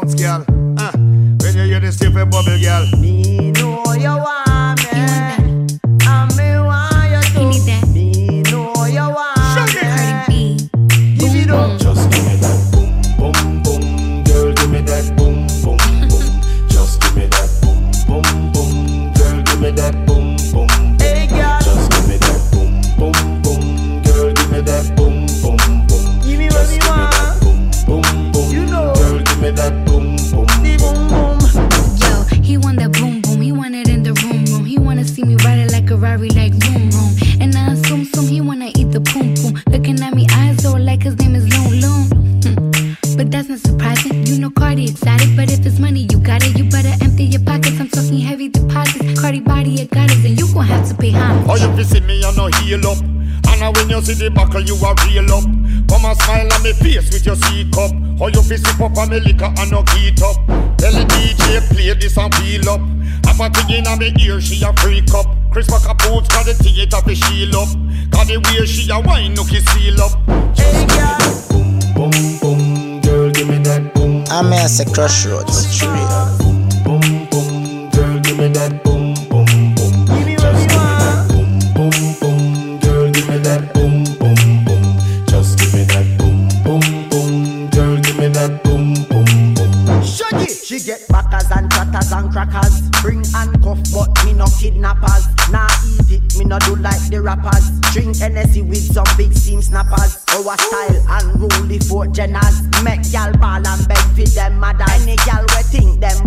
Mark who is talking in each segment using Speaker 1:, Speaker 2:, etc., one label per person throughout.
Speaker 1: bounce, girl. Uh, when you hear this, if bubble, girl.
Speaker 2: Me know you want.
Speaker 3: Ferrari like room room. And I assume some he wanna eat the poom poom. Looking at me eyes all like his name is Loon Loon. Hmm. But that's not surprising. You know Cardi excited, but if it's money, you got it. You better empty your pockets. I'm talking heavy deposits. Cardi body, I got it, and you gon' have to pay homage. Oh, you
Speaker 1: visit me, I know heal up. And now when you see the buckle, you are real up. Come and smile on me face with your C cup. How you fist up on me liquor and no heat up. Tell the DJ play this and feel up. Have a thing in me ear, she a freak up. Chris Packer boots got the theater fi shield up. Got the way she a wine, no kiss seal up.
Speaker 2: Hey girl,
Speaker 4: Boom, boom, boom, girl, give me that boom. I'm
Speaker 5: here say crossroads. True. Boom,
Speaker 2: backers and crackers. Bring handcuff, but me no kidnappers. Nah eat it, me no do like the rappers. Drink Hennessy with some big steam snappers. Our style unruly for Jenners. Make gal ball and beg for them mother. Any gal we think them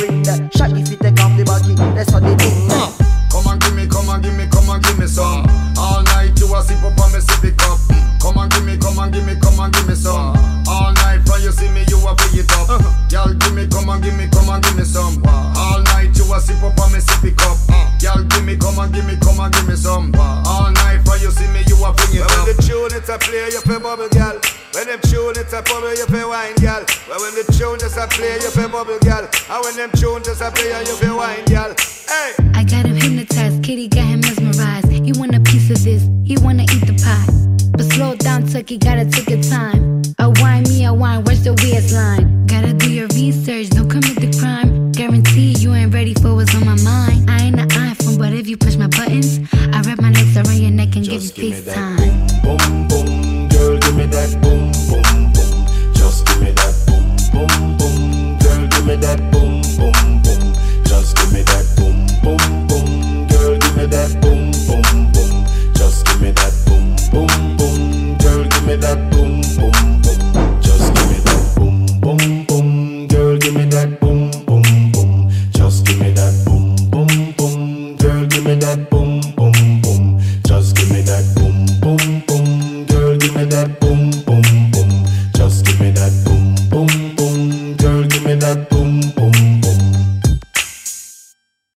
Speaker 2: you bring there Shaggy fi take off the baggy, that's how the thing there
Speaker 1: Come and give me, come and give me, come and give me some. All night you a sip up on me sippy cup. Come and give me, come and give me, come and give me some. All night from you see me, you a pick it up. Y'all give me, come and give me, come and give me some. All night you a sip up on me sippy cup. Y'all give me, come and give me, come and give me some. All night from you see me, you a bring it up. when the tune it's a play, you feel bubble girl. When them tune it's a bubble, you feel wine girl. Well, when the tune just a play, you feel bubble girl. And when them tune just a play, you feel wine girl. Hey.
Speaker 3: I got him hypnotized, kitty got him mesmerized. He want a piece of this, he wanna eat the pie. But slow down, Tucky, gotta take your time. A wine me, a wine, where's the weird line? Gotta do your research, don't commit the crime. Guarantee you ain't ready for what's on my mind. I ain't an iPhone, but if you push my buttons, I wrap my legs around your neck and Just give you give me that FaceTime.
Speaker 4: that boy.